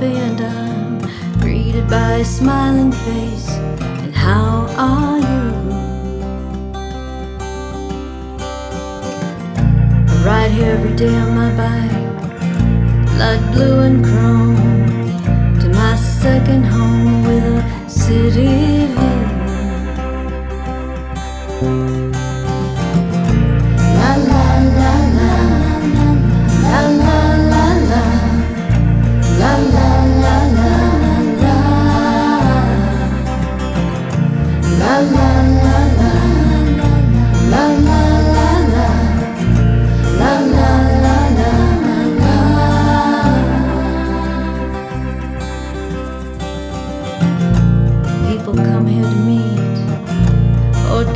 coffee and I'm greeted by a smiling face. And how are you? I ride here every day on my bike, light blue and chrome, to my second home with a city.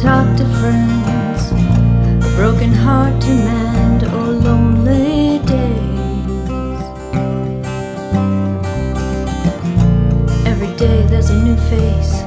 Talk to friends, a broken heart to mend or lonely days. Every day there's a new face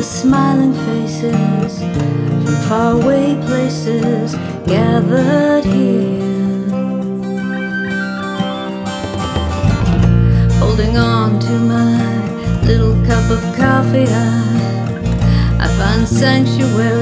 the smiling faces from faraway places gathered here. Holding on to my little cup of coffee, I, I find sanctuary